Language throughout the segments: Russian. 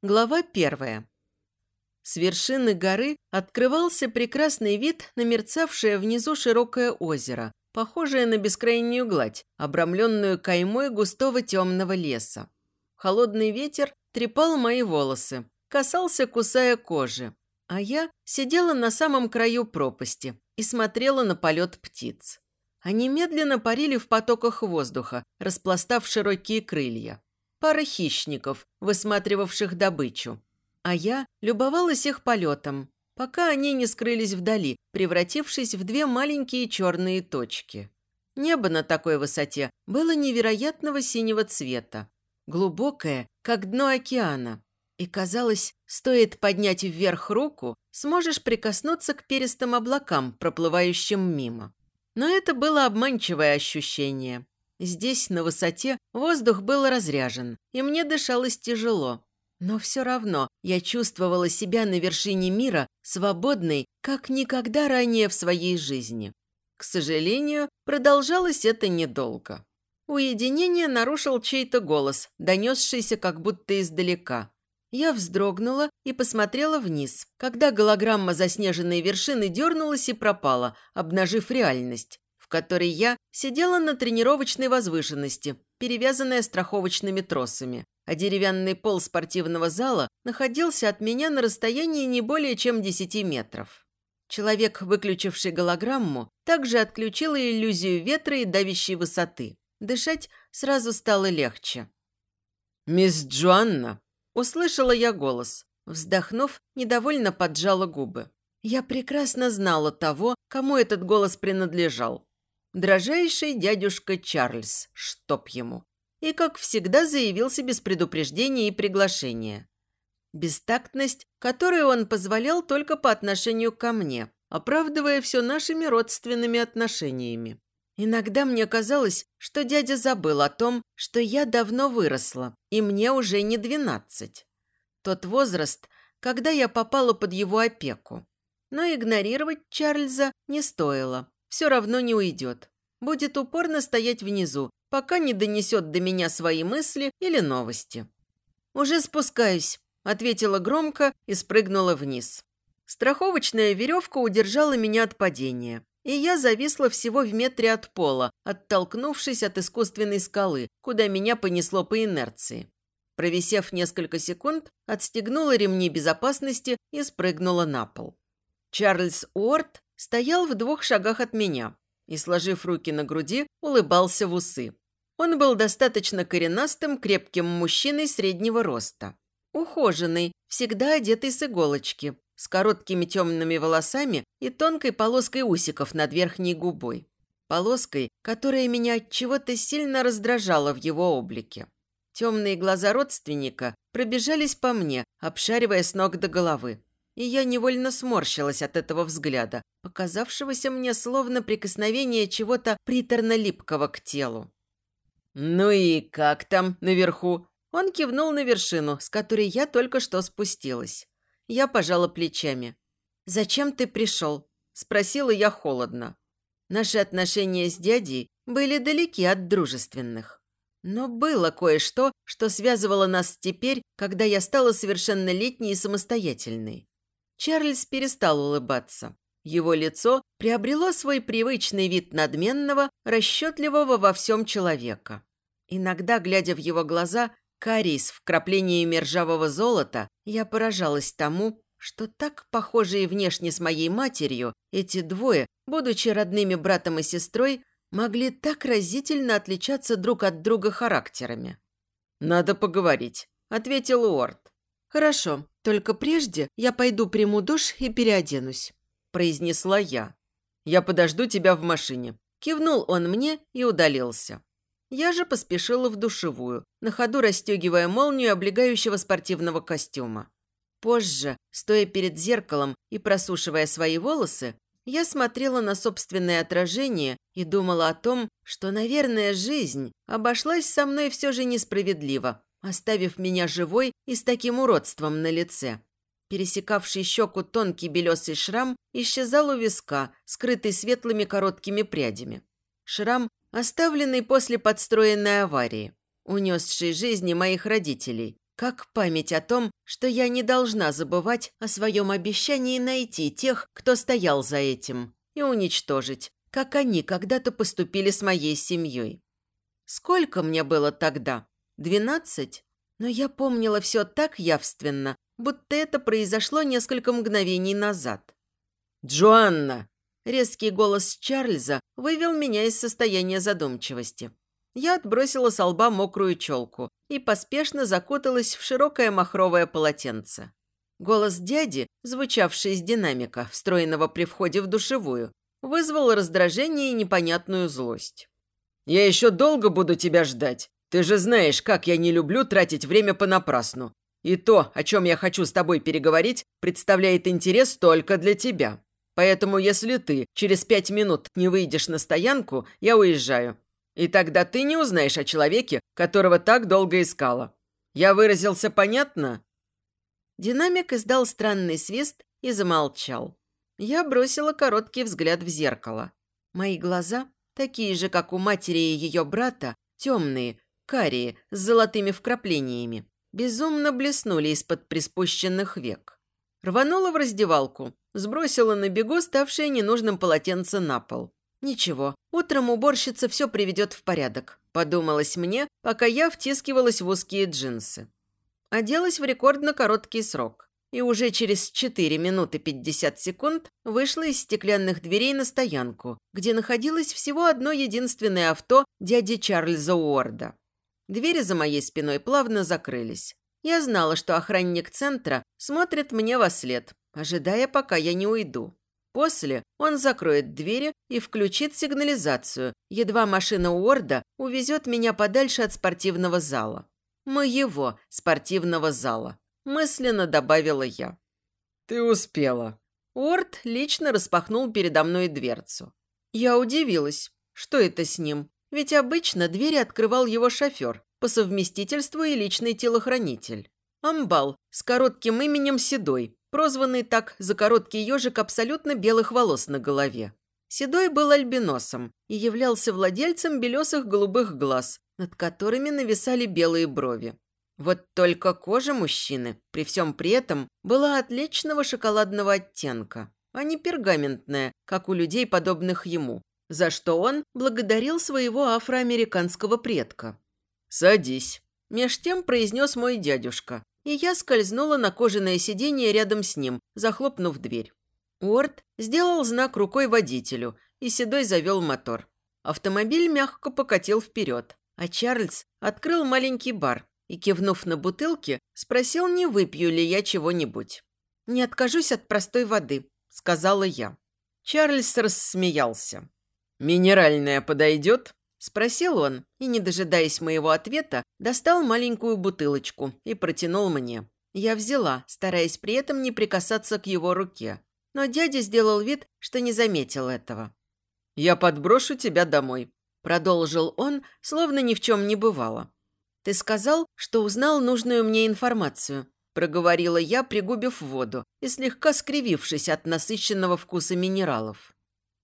Глава первая. С вершины горы открывался прекрасный вид на мерцавшее внизу широкое озеро, похожее на бескрайнюю гладь, обрамленную каймой густого темного леса. Холодный ветер трепал мои волосы, касался, кусая кожи, а я сидела на самом краю пропасти и смотрела на полет птиц. Они медленно парили в потоках воздуха, распластав широкие крылья пара хищников, высматривавших добычу. А я любовалась их полетом, пока они не скрылись вдали, превратившись в две маленькие черные точки. Небо на такой высоте было невероятного синего цвета, глубокое, как дно океана. И казалось, стоит поднять вверх руку, сможешь прикоснуться к перистым облакам, проплывающим мимо. Но это было обманчивое ощущение. Здесь, на высоте, воздух был разряжен, и мне дышалось тяжело. Но все равно я чувствовала себя на вершине мира, свободной, как никогда ранее в своей жизни. К сожалению, продолжалось это недолго. Уединение нарушил чей-то голос, донесшийся как будто издалека. Я вздрогнула и посмотрела вниз, когда голограмма заснеженной вершины дернулась и пропала, обнажив реальность в которой я сидела на тренировочной возвышенности, перевязанная страховочными тросами, а деревянный пол спортивного зала находился от меня на расстоянии не более чем 10 метров. Человек, выключивший голограмму, также отключил иллюзию ветра и давящей высоты. Дышать сразу стало легче. «Мисс Джоанна!» – услышала я голос. Вздохнув, недовольно поджала губы. Я прекрасно знала того, кому этот голос принадлежал. Дрожайший дядюшка Чарльз, чтоб ему. И, как всегда, заявился без предупреждения и приглашения. Бестактность, которую он позволял только по отношению ко мне, оправдывая все нашими родственными отношениями. Иногда мне казалось, что дядя забыл о том, что я давно выросла, и мне уже не двенадцать. Тот возраст, когда я попала под его опеку. Но игнорировать Чарльза не стоило все равно не уйдет. Будет упорно стоять внизу, пока не донесет до меня свои мысли или новости. «Уже спускаюсь», – ответила громко и спрыгнула вниз. Страховочная веревка удержала меня от падения, и я зависла всего в метре от пола, оттолкнувшись от искусственной скалы, куда меня понесло по инерции. Провисев несколько секунд, отстегнула ремни безопасности и спрыгнула на пол. Чарльз Уорд стоял в двух шагах от меня и, сложив руки на груди, улыбался в усы. Он был достаточно коренастым, крепким мужчиной среднего роста. Ухоженный, всегда одетый с иголочки, с короткими темными волосами и тонкой полоской усиков над верхней губой. Полоской, которая меня от чего-то сильно раздражала в его облике. Темные глаза родственника пробежались по мне, обшаривая с ног до головы и я невольно сморщилась от этого взгляда, показавшегося мне словно прикосновение чего-то приторно-липкого к телу. «Ну и как там наверху?» Он кивнул на вершину, с которой я только что спустилась. Я пожала плечами. «Зачем ты пришел?» – спросила я холодно. Наши отношения с дядей были далеки от дружественных. Но было кое-что, что связывало нас теперь, когда я стала совершеннолетней и самостоятельной. Чарльз перестал улыбаться. Его лицо приобрело свой привычный вид надменного, расчетливого во всем человека. Иногда, глядя в его глаза, карий с вкраплениями ржавого золота, я поражалась тому, что так похожие внешне с моей матерью, эти двое, будучи родными братом и сестрой, могли так разительно отличаться друг от друга характерами. «Надо поговорить», – ответил Уорд. «Хорошо, только прежде я пойду приму душ и переоденусь», – произнесла я. «Я подожду тебя в машине», – кивнул он мне и удалился. Я же поспешила в душевую, на ходу расстегивая молнию облегающего спортивного костюма. Позже, стоя перед зеркалом и просушивая свои волосы, я смотрела на собственное отражение и думала о том, что, наверное, жизнь обошлась со мной все же несправедливо, оставив меня живой и с таким уродством на лице. Пересекавший щеку тонкий белесый шрам исчезал у виска, скрытый светлыми короткими прядями. Шрам, оставленный после подстроенной аварии, унесший жизни моих родителей, как память о том, что я не должна забывать о своем обещании найти тех, кто стоял за этим, и уничтожить, как они когда-то поступили с моей семьей. Сколько мне было тогда? Двенадцать? Но я помнила все так явственно, будто это произошло несколько мгновений назад. «Джоанна!» Резкий голос Чарльза вывел меня из состояния задумчивости. Я отбросила с лба мокрую челку и поспешно закуталась в широкое махровое полотенце. Голос дяди, звучавший из динамика, встроенного при входе в душевую, вызвал раздражение и непонятную злость. «Я еще долго буду тебя ждать. Ты же знаешь, как я не люблю тратить время понапрасну. И то, о чем я хочу с тобой переговорить, представляет интерес только для тебя. Поэтому, если ты через пять минут не выйдешь на стоянку, я уезжаю. И тогда ты не узнаешь о человеке, которого так долго искала. Я выразился понятно?» Динамик издал странный свист и замолчал. Я бросила короткий взгляд в зеркало. Мои глаза, такие же, как у матери и ее брата, темные, карие, с золотыми вкраплениями, безумно блеснули из-под приспущенных век. Рванула в раздевалку, сбросила на бегу ставшее ненужным полотенце на пол. «Ничего, утром уборщица все приведет в порядок», – подумалось мне, пока я втискивалась в узкие джинсы. Оделась в рекордно короткий срок. И уже через 4 минуты 50 секунд вышла из стеклянных дверей на стоянку, где находилось всего одно единственное авто дяди Чарльза Уорда. Двери за моей спиной плавно закрылись. Я знала, что охранник центра смотрит мне во след, ожидая, пока я не уйду. После он закроет двери и включит сигнализацию, едва машина Уорда увезет меня подальше от спортивного зала. Моего спортивного зала. Мысленно добавила я. «Ты успела». Уорд лично распахнул передо мной дверцу. Я удивилась. Что это с ним? Ведь обычно двери открывал его шофер, по совместительству и личный телохранитель. Амбал с коротким именем Седой, прозванный так за короткий ежик абсолютно белых волос на голове. Седой был альбиносом и являлся владельцем белесых голубых глаз, над которыми нависали белые брови. Вот только кожа мужчины, при всем при этом, была отличного шоколадного оттенка, а не пергаментная, как у людей, подобных ему, за что он благодарил своего афроамериканского предка. «Садись», – меж тем произнес мой дядюшка, и я скользнула на кожаное сиденье рядом с ним, захлопнув дверь. Уорд сделал знак рукой водителю, и Седой завел мотор. Автомобиль мягко покатил вперед, а Чарльз открыл маленький бар и, кивнув на бутылки, спросил, не выпью ли я чего-нибудь. «Не откажусь от простой воды», – сказала я. Чарльз рассмеялся. «Минеральная подойдет?» – спросил он, и, не дожидаясь моего ответа, достал маленькую бутылочку и протянул мне. Я взяла, стараясь при этом не прикасаться к его руке. Но дядя сделал вид, что не заметил этого. «Я подброшу тебя домой», – продолжил он, словно ни в чем не бывало. «Ты сказал, что узнал нужную мне информацию», – проговорила я, пригубив воду и слегка скривившись от насыщенного вкуса минералов.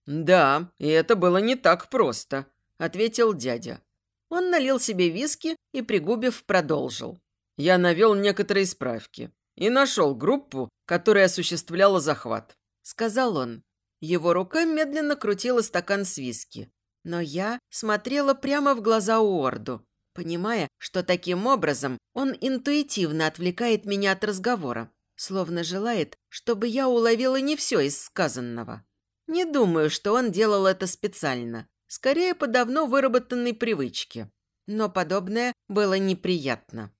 «Да, и это было не так просто», – ответил дядя. Он налил себе виски и, пригубив, продолжил. «Я навел некоторые справки и нашел группу, которая осуществляла захват», – сказал он. Его рука медленно крутила стакан с виски. Но я смотрела прямо в глаза Уорду, понимая, что таким образом он интуитивно отвлекает меня от разговора, словно желает, чтобы я уловила не все из сказанного. Не думаю, что он делал это специально. Скорее, по давно выработанной привычке. Но подобное было неприятно.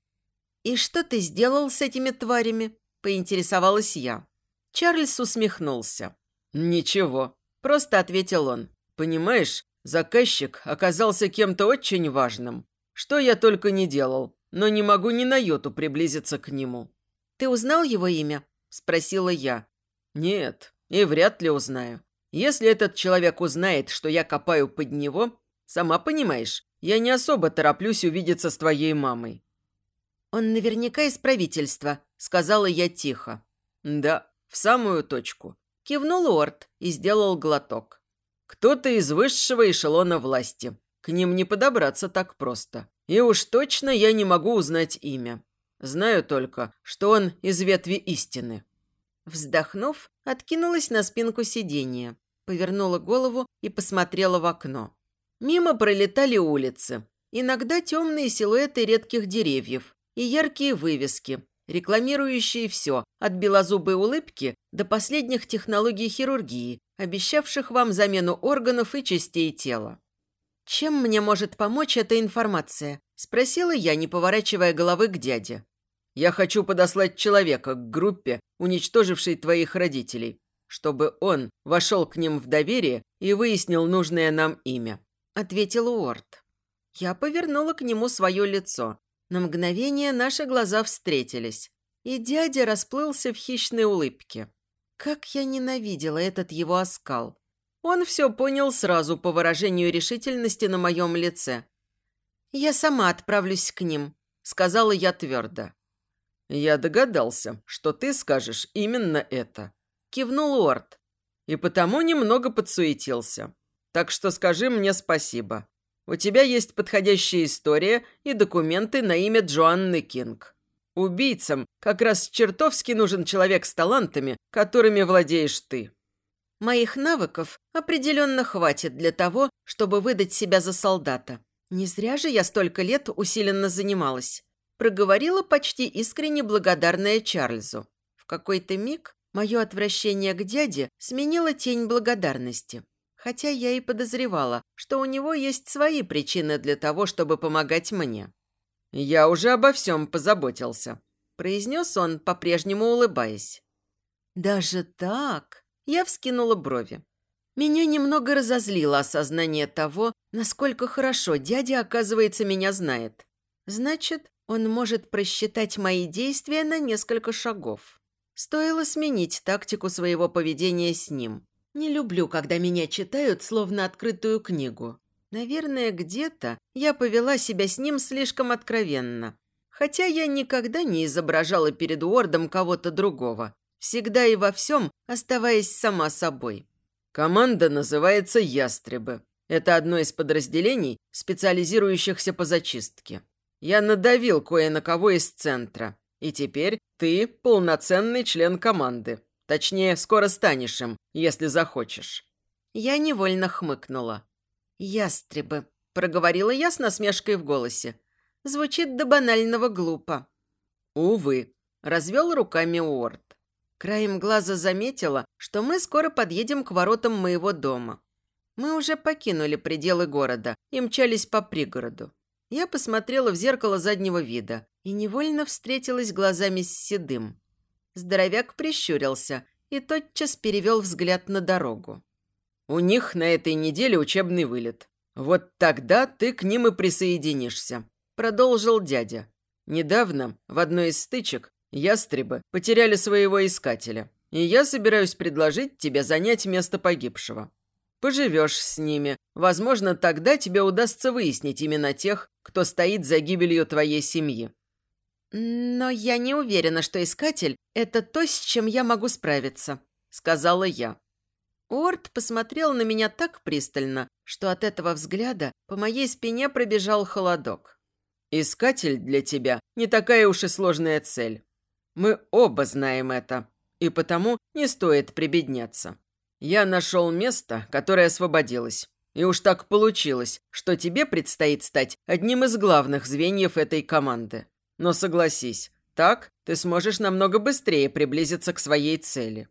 «И что ты сделал с этими тварями?» – поинтересовалась я. Чарльз усмехнулся. «Ничего», – просто ответил он. «Понимаешь, заказчик оказался кем-то очень важным. Что я только не делал, но не могу ни на йоту приблизиться к нему». «Ты узнал его имя?» – спросила я. «Нет, и вряд ли узнаю. Если этот человек узнает, что я копаю под него, сама понимаешь, я не особо тороплюсь увидеться с твоей мамой». «Он наверняка из правительства», — сказала я тихо. «Да, в самую точку», — кивнул Орд и сделал глоток. «Кто-то из высшего эшелона власти. К ним не подобраться так просто. И уж точно я не могу узнать имя. Знаю только, что он из ветви истины». Вздохнув, откинулась на спинку сиденья, повернула голову и посмотрела в окно. Мимо пролетали улицы, иногда темные силуэты редких деревьев и яркие вывески, рекламирующие все, от белозубой улыбки до последних технологий хирургии, обещавших вам замену органов и частей тела. «Чем мне может помочь эта информация?» – спросила я, не поворачивая головы к дяде. «Я хочу подослать человека к группе, уничтожившей твоих родителей, чтобы он вошел к ним в доверие и выяснил нужное нам имя», – ответил Уорд. Я повернула к нему свое лицо. На мгновение наши глаза встретились, и дядя расплылся в хищной улыбке. Как я ненавидела этот его оскал. Он все понял сразу по выражению решительности на моем лице. «Я сама отправлюсь к ним», — сказала я твердо. «Я догадался, что ты скажешь именно это», — кивнул Уорд. «И потому немного подсуетился. Так что скажи мне спасибо. У тебя есть подходящая история и документы на имя Джоанны Кинг. Убийцам как раз чертовски нужен человек с талантами, которыми владеешь ты. Моих навыков определенно хватит для того, чтобы выдать себя за солдата. Не зря же я столько лет усиленно занималась. Проговорила почти искренне благодарная Чарльзу. В какой-то миг мое отвращение к дяде сменило тень благодарности хотя я и подозревала, что у него есть свои причины для того, чтобы помогать мне. «Я уже обо всем позаботился», – произнес он, по-прежнему улыбаясь. «Даже так?» – я вскинула брови. Меня немного разозлило осознание того, насколько хорошо дядя, оказывается, меня знает. Значит, он может просчитать мои действия на несколько шагов. Стоило сменить тактику своего поведения с ним. Не люблю, когда меня читают, словно открытую книгу. Наверное, где-то я повела себя с ним слишком откровенно. Хотя я никогда не изображала перед Уордом кого-то другого. Всегда и во всем оставаясь сама собой. Команда называется «Ястребы». Это одно из подразделений, специализирующихся по зачистке. Я надавил кое на кого из центра. И теперь ты полноценный член команды. Точнее, скоро станешь им, если захочешь». Я невольно хмыкнула. «Ястребы», – проговорила я с насмешкой в голосе. Звучит до банального глупо. «Увы», – развел руками Уорд. Краем глаза заметила, что мы скоро подъедем к воротам моего дома. Мы уже покинули пределы города и мчались по пригороду. Я посмотрела в зеркало заднего вида и невольно встретилась глазами с Седым. Здоровяк прищурился и тотчас перевел взгляд на дорогу. «У них на этой неделе учебный вылет. Вот тогда ты к ним и присоединишься», – продолжил дядя. «Недавно в одной из стычек ястребы потеряли своего искателя, и я собираюсь предложить тебе занять место погибшего. Поживешь с ними. Возможно, тогда тебе удастся выяснить имена тех, кто стоит за гибелью твоей семьи. «Но я не уверена, что искатель – это то, с чем я могу справиться», – сказала я. Уорд посмотрел на меня так пристально, что от этого взгляда по моей спине пробежал холодок. «Искатель для тебя не такая уж и сложная цель. Мы оба знаем это, и потому не стоит прибедняться. Я нашел место, которое освободилось, и уж так получилось, что тебе предстоит стать одним из главных звеньев этой команды. Но согласись, так ты сможешь намного быстрее приблизиться к своей цели».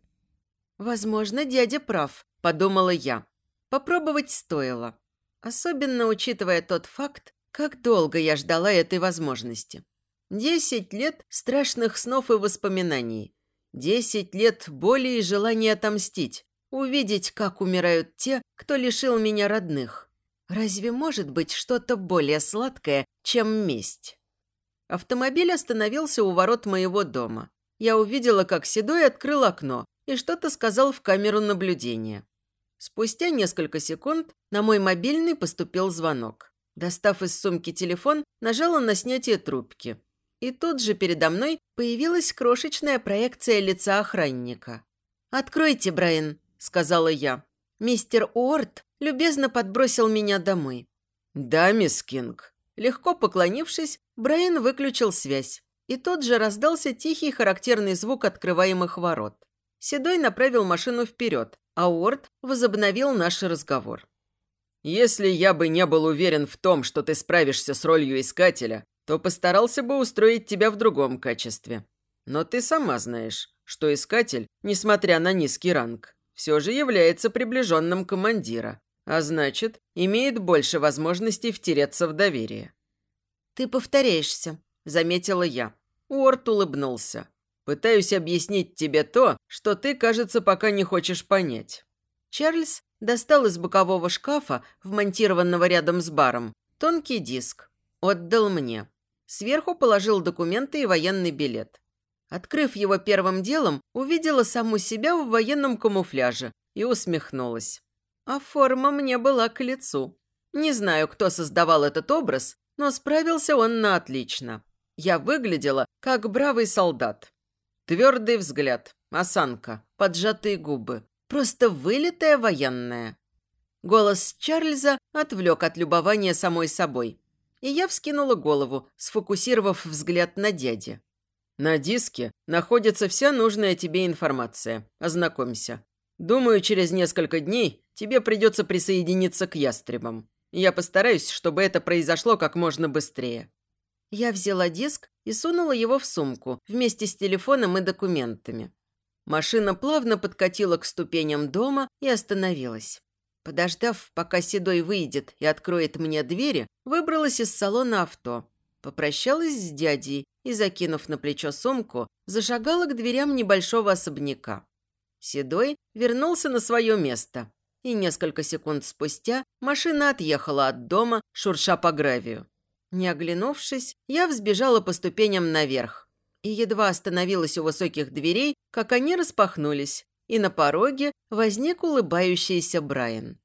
«Возможно, дядя прав», – подумала я. Попробовать стоило. Особенно учитывая тот факт, как долго я ждала этой возможности. Десять лет страшных снов и воспоминаний. Десять лет боли и желания отомстить. Увидеть, как умирают те, кто лишил меня родных. Разве может быть что-то более сладкое, чем месть? Автомобиль остановился у ворот моего дома. Я увидела, как Седой открыл окно и что-то сказал в камеру наблюдения. Спустя несколько секунд на мой мобильный поступил звонок. Достав из сумки телефон, нажала на снятие трубки. И тут же передо мной появилась крошечная проекция лица охранника. «Откройте, Брайан», – сказала я. Мистер Уорд любезно подбросил меня домой. «Да, мисс Кинг», Легко поклонившись, Брайан выключил связь. и тут же раздался тихий характерный звук открываемых ворот. Седой направил машину вперед, а Уорд возобновил наш разговор. «Если я бы не был уверен в том, что ты справишься с ролью искателя, то постарался бы устроить тебя в другом качестве. Но ты сама знаешь, что искатель, несмотря на низкий ранг, все же является приближенным командира, а значит, имеет больше возможностей втереться в доверие». «Ты повторяешься», – заметила я. Уорд улыбнулся. «Пытаюсь объяснить тебе то, что ты, кажется, пока не хочешь понять». Чарльз достал из бокового шкафа, вмонтированного рядом с баром, тонкий диск. Отдал мне. Сверху положил документы и военный билет. Открыв его первым делом, увидела саму себя в военном камуфляже и усмехнулась. А форма мне была к лицу. Не знаю, кто создавал этот образ, но справился он на отлично. Я выглядела, как бравый солдат. Твердый взгляд, осанка, поджатые губы. Просто вылитая военная. Голос Чарльза отвлек от любования самой собой. И я вскинула голову, сфокусировав взгляд на дяде. «На диске находится вся нужная тебе информация. Ознакомься. Думаю, через несколько дней тебе придется присоединиться к ястребам. Я постараюсь, чтобы это произошло как можно быстрее». Я взяла диск и сунула его в сумку вместе с телефоном и документами. Машина плавно подкатила к ступеням дома и остановилась. Подождав, пока Седой выйдет и откроет мне двери, выбралась из салона авто. Попрощалась с дядей и, закинув на плечо сумку, зашагала к дверям небольшого особняка. Седой вернулся на свое место, и несколько секунд спустя машина отъехала от дома, шурша по гравию. Не оглянувшись, я взбежала по ступеням наверх и едва остановилась у высоких дверей, как они распахнулись, и на пороге возник улыбающийся Брайан.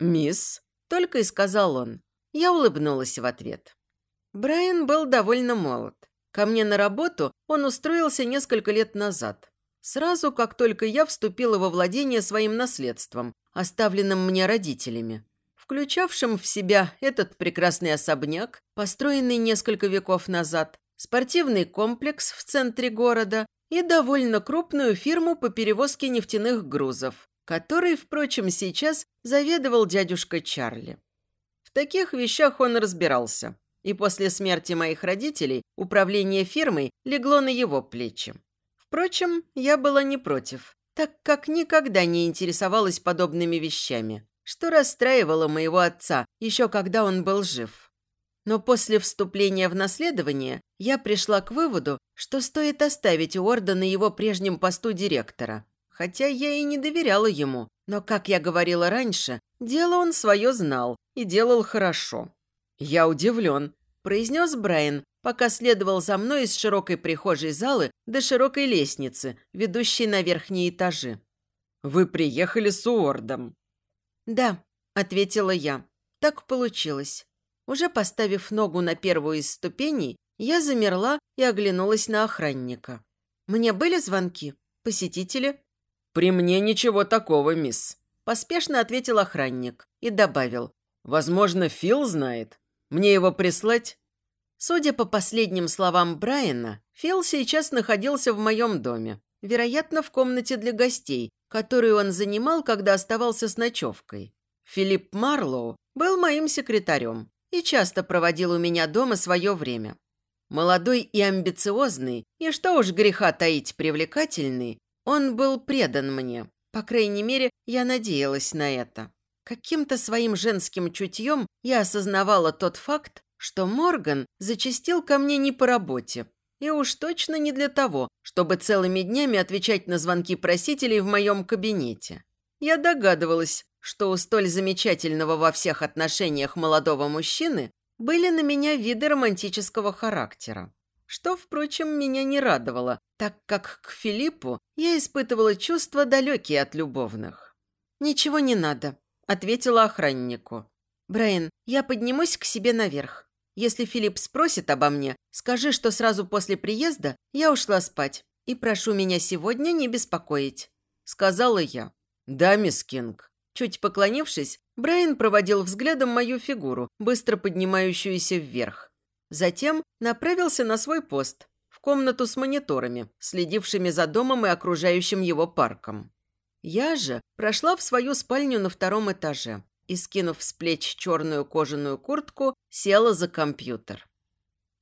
«Мисс», — только и сказал он. Я улыбнулась в ответ. Брайан был довольно молод. Ко мне на работу он устроился несколько лет назад. Сразу, как только я вступила во владение своим наследством, оставленным мне родителями, включавшим в себя этот прекрасный особняк, построенный несколько веков назад, спортивный комплекс в центре города и довольно крупную фирму по перевозке нефтяных грузов, которой, впрочем, сейчас заведовал дядюшка Чарли. В таких вещах он разбирался, и после смерти моих родителей управление фирмой легло на его плечи. Впрочем, я была не против, так как никогда не интересовалась подобными вещами, что расстраивало моего отца, еще когда он был жив. Но после вступления в наследование я пришла к выводу, что стоит оставить Уорда на его прежнем посту директора. Хотя я и не доверяла ему, но, как я говорила раньше, дело он свое знал и делал хорошо. «Я удивлен», – произнес Брайан, пока следовал за мной из широкой прихожей залы до широкой лестницы, ведущей на верхние этажи. «Вы приехали с Уордом». «Да», – ответила я. «Так получилось». Уже поставив ногу на первую из ступеней, я замерла и оглянулась на охранника. «Мне были звонки? Посетители?» «При мне ничего такого, мисс», – поспешно ответил охранник и добавил. «Возможно, Фил знает. Мне его прислать?» Судя по последним словам Брайана, Фил сейчас находился в моем доме. Вероятно, в комнате для гостей, которую он занимал, когда оставался с ночевкой. Филипп Марлоу был моим секретарем и часто проводил у меня дома свое время. Молодой и амбициозный, и что уж греха таить привлекательный, он был предан мне. По крайней мере, я надеялась на это. Каким-то своим женским чутьем я осознавала тот факт, что Морган зачастил ко мне не по работе. И уж точно не для того, чтобы целыми днями отвечать на звонки просителей в моем кабинете. Я догадывалась, что у столь замечательного во всех отношениях молодого мужчины были на меня виды романтического характера. Что, впрочем, меня не радовало, так как к Филиппу я испытывала чувства далекие от любовных. «Ничего не надо», – ответила охраннику. «Брайан, я поднимусь к себе наверх. Если Филипп спросит обо мне, скажи, что сразу после приезда я ушла спать и прошу меня сегодня не беспокоить», – сказала я. «Да, мисс Кинг». Чуть поклонившись, Брайан проводил взглядом мою фигуру, быстро поднимающуюся вверх. Затем направился на свой пост, в комнату с мониторами, следившими за домом и окружающим его парком. Я же прошла в свою спальню на втором этаже и, скинув с плеч черную кожаную куртку, села за компьютер.